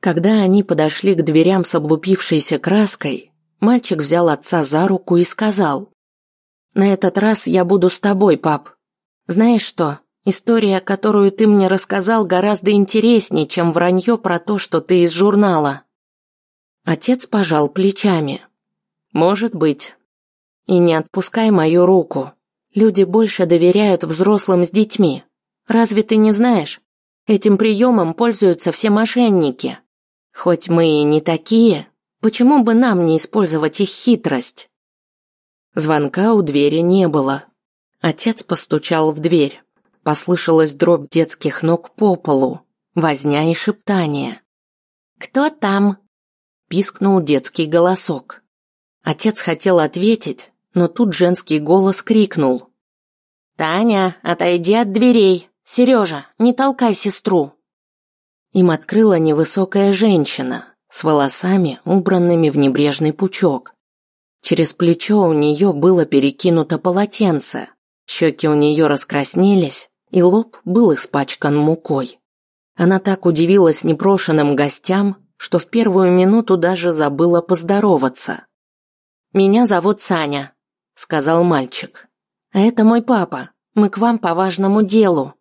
Когда они подошли к дверям с облупившейся краской, мальчик взял отца за руку и сказал, «На этот раз я буду с тобой, пап. Знаешь что, история, которую ты мне рассказал, гораздо интереснее, чем вранье про то, что ты из журнала». Отец пожал плечами. «Может быть. И не отпускай мою руку. Люди больше доверяют взрослым с детьми. Разве ты не знаешь? Этим приемом пользуются все мошенники. Хоть мы и не такие, почему бы нам не использовать их хитрость? Звонка у двери не было. Отец постучал в дверь. Послышалась дробь детских ног по полу, возня и шептание. «Кто там?» – пискнул детский голосок. Отец хотел ответить, но тут женский голос крикнул. «Таня, отойди от дверей! Сережа, не толкай сестру!» Им открыла невысокая женщина с волосами, убранными в небрежный пучок. Через плечо у нее было перекинуто полотенце, щеки у нее раскраснелись, и лоб был испачкан мукой. Она так удивилась непрошенным гостям, что в первую минуту даже забыла поздороваться. «Меня зовут Саня», — сказал мальчик. «А это мой папа. Мы к вам по важному делу».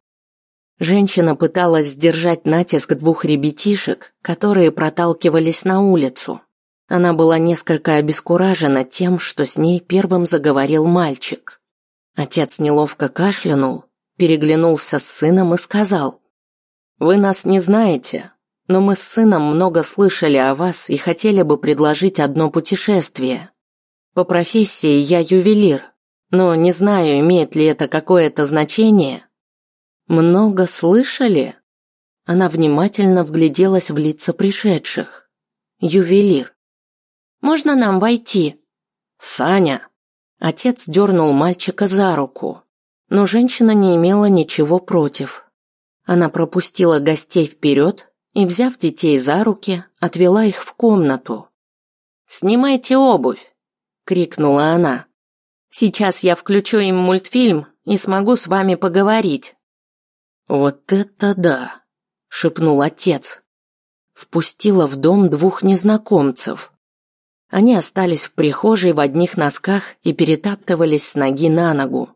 Женщина пыталась сдержать натиск двух ребятишек, которые проталкивались на улицу. Она была несколько обескуражена тем, что с ней первым заговорил мальчик. Отец неловко кашлянул, переглянулся с сыном и сказал, «Вы нас не знаете, но мы с сыном много слышали о вас и хотели бы предложить одно путешествие. По профессии я ювелир, но не знаю, имеет ли это какое-то значение, много слышали? Она внимательно вгляделась в лица пришедших. Ювелир. Можно нам войти? Саня. Отец дернул мальчика за руку, но женщина не имела ничего против. Она пропустила гостей вперед и, взяв детей за руки, отвела их в комнату. «Снимайте обувь!» — крикнула она. «Сейчас я включу им мультфильм и смогу с вами поговорить». «Вот это да!» – шепнул отец. Впустила в дом двух незнакомцев. Они остались в прихожей в одних носках и перетаптывались с ноги на ногу.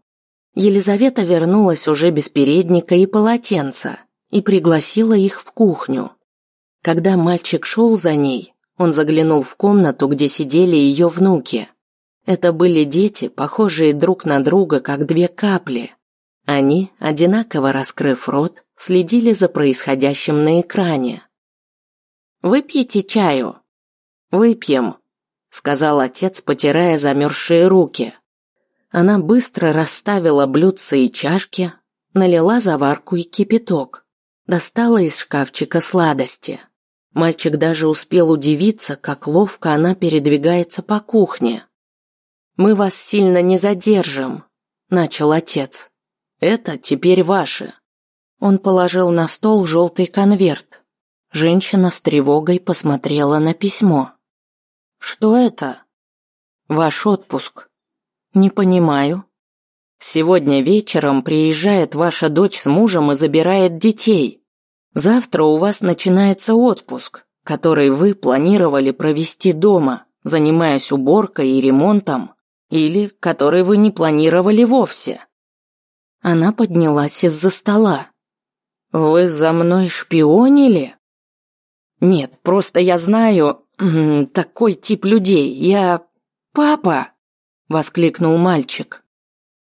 Елизавета вернулась уже без передника и полотенца и пригласила их в кухню. Когда мальчик шел за ней, он заглянул в комнату, где сидели ее внуки. Это были дети, похожие друг на друга, как две капли. Они, одинаково раскрыв рот, следили за происходящим на экране. «Выпьете чаю?» «Выпьем», — сказал отец, потирая замерзшие руки. Она быстро расставила блюдца и чашки, налила заварку и кипяток, достала из шкафчика сладости. Мальчик даже успел удивиться, как ловко она передвигается по кухне. «Мы вас сильно не задержим», — начал отец. Это теперь ваше. Он положил на стол желтый конверт. Женщина с тревогой посмотрела на письмо. Что это? Ваш отпуск. Не понимаю. Сегодня вечером приезжает ваша дочь с мужем и забирает детей. Завтра у вас начинается отпуск, который вы планировали провести дома, занимаясь уборкой и ремонтом, или который вы не планировали вовсе. Она поднялась из-за стола. «Вы за мной шпионили?» «Нет, просто я знаю такой тип людей. Я... Папа!» — воскликнул мальчик.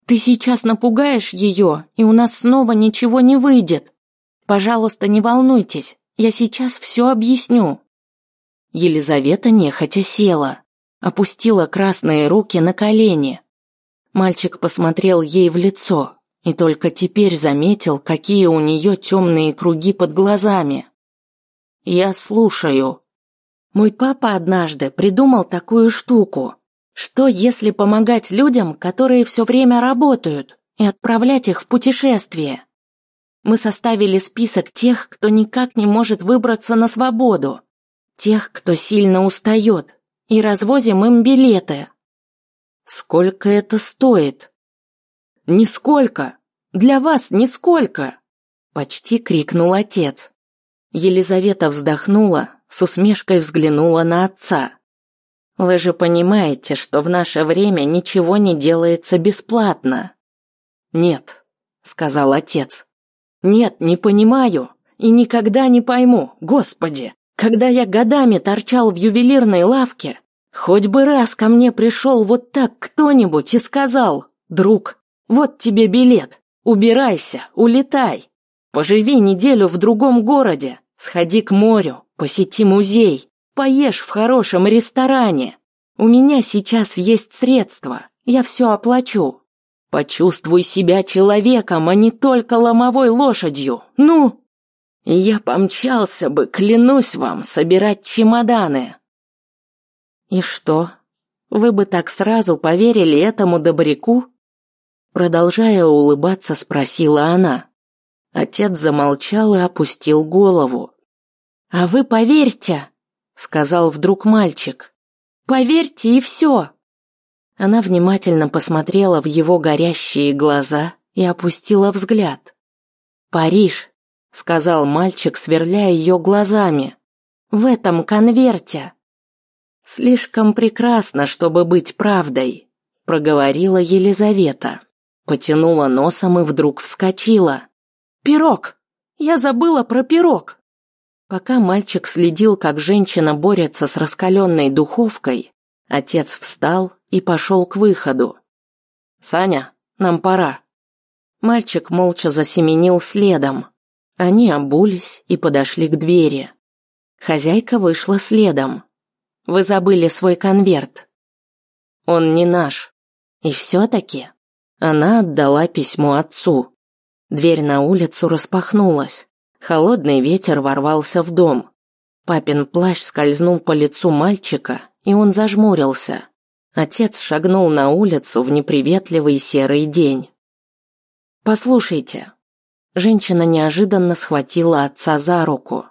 «Ты сейчас напугаешь ее, и у нас снова ничего не выйдет. Пожалуйста, не волнуйтесь, я сейчас все объясню». Елизавета нехотя села, опустила красные руки на колени. Мальчик посмотрел ей в лицо, и только теперь заметил, какие у нее темные круги под глазами. Я слушаю. Мой папа однажды придумал такую штуку. Что если помогать людям, которые все время работают, и отправлять их в путешествие? Мы составили список тех, кто никак не может выбраться на свободу, тех, кто сильно устает, и развозим им билеты. Сколько это стоит? «Нисколько! Для вас нисколько!» Почти крикнул отец. Елизавета вздохнула, с усмешкой взглянула на отца. Вы же понимаете, что в наше время ничего не делается бесплатно. Нет, сказал отец. Нет, не понимаю и никогда не пойму. Господи, когда я годами торчал в ювелирной лавке, хоть бы раз ко мне пришел вот так кто-нибудь и сказал: "Друг, вот тебе билет. Убирайся, улетай. Поживи неделю в другом городе, сходи к морю, посети музей, поешь в хорошем ресторане. У меня сейчас есть средства, я все оплачу. Почувствуй себя человеком, а не только ломовой лошадью. Ну, я помчался бы, клянусь вам, собирать чемоданы. И что? Вы бы так сразу поверили этому добряку? Продолжая улыбаться, спросила она. Отец замолчал и опустил голову. «А вы поверьте!» — сказал вдруг мальчик. «Поверьте и все!» Она внимательно посмотрела в его горящие глаза и опустила взгляд. «Париж!» — сказал мальчик, сверляя ее глазами. «В этом конверте!» «Слишком прекрасно, чтобы быть правдой», — проговорила Елизавета. Потянула носом и вдруг вскочила. «Пирог! Я забыла про пирог!» Пока мальчик следил, как женщина борется с раскаленной духовкой, отец встал и пошел к выходу. «Саня, нам пора». Мальчик молча засеменил следом. Они обулись и подошли к двери. Хозяйка вышла следом. «Вы забыли свой конверт». «Он не наш». «И все-таки?» Она отдала письмо отцу. Дверь на улицу распахнулась. Холодный ветер ворвался в дом. Папин плащ скользнул по лицу мальчика, и он зажмурился. Отец шагнул на улицу в неприветливый серый день. «Послушайте». Женщина неожиданно схватила отца за руку.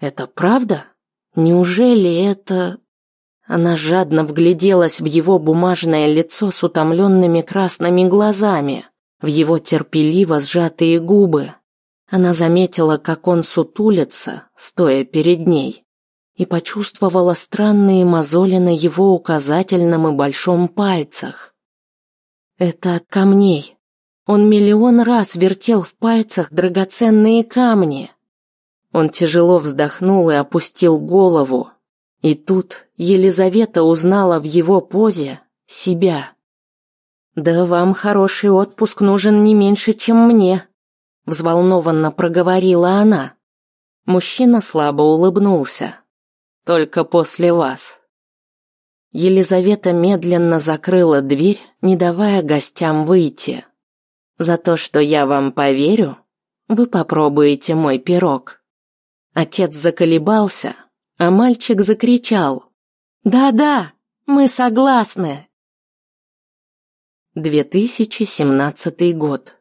«Это правда? Неужели это...» Она жадно вгляделась в его бумажное лицо с утомленными красными глазами, в его терпеливо сжатые губы. Она заметила, как он сутулится, стоя перед ней, и почувствовала странные мозоли на его указательном и большом пальцах. Это от камней. Он миллион раз вертел в пальцах драгоценные камни. Он тяжело вздохнул и опустил голову, и тут Елизавета узнала в его позе себя. «Да вам хороший отпуск нужен не меньше, чем мне», — взволнованно проговорила она. Мужчина слабо улыбнулся. «Только после вас». Елизавета медленно закрыла дверь, не давая гостям выйти. «За то, что я вам поверю, вы попробуете мой пирог». Отец заколебался, а мальчик закричал. «Да-да, мы согласны!» 2017 год.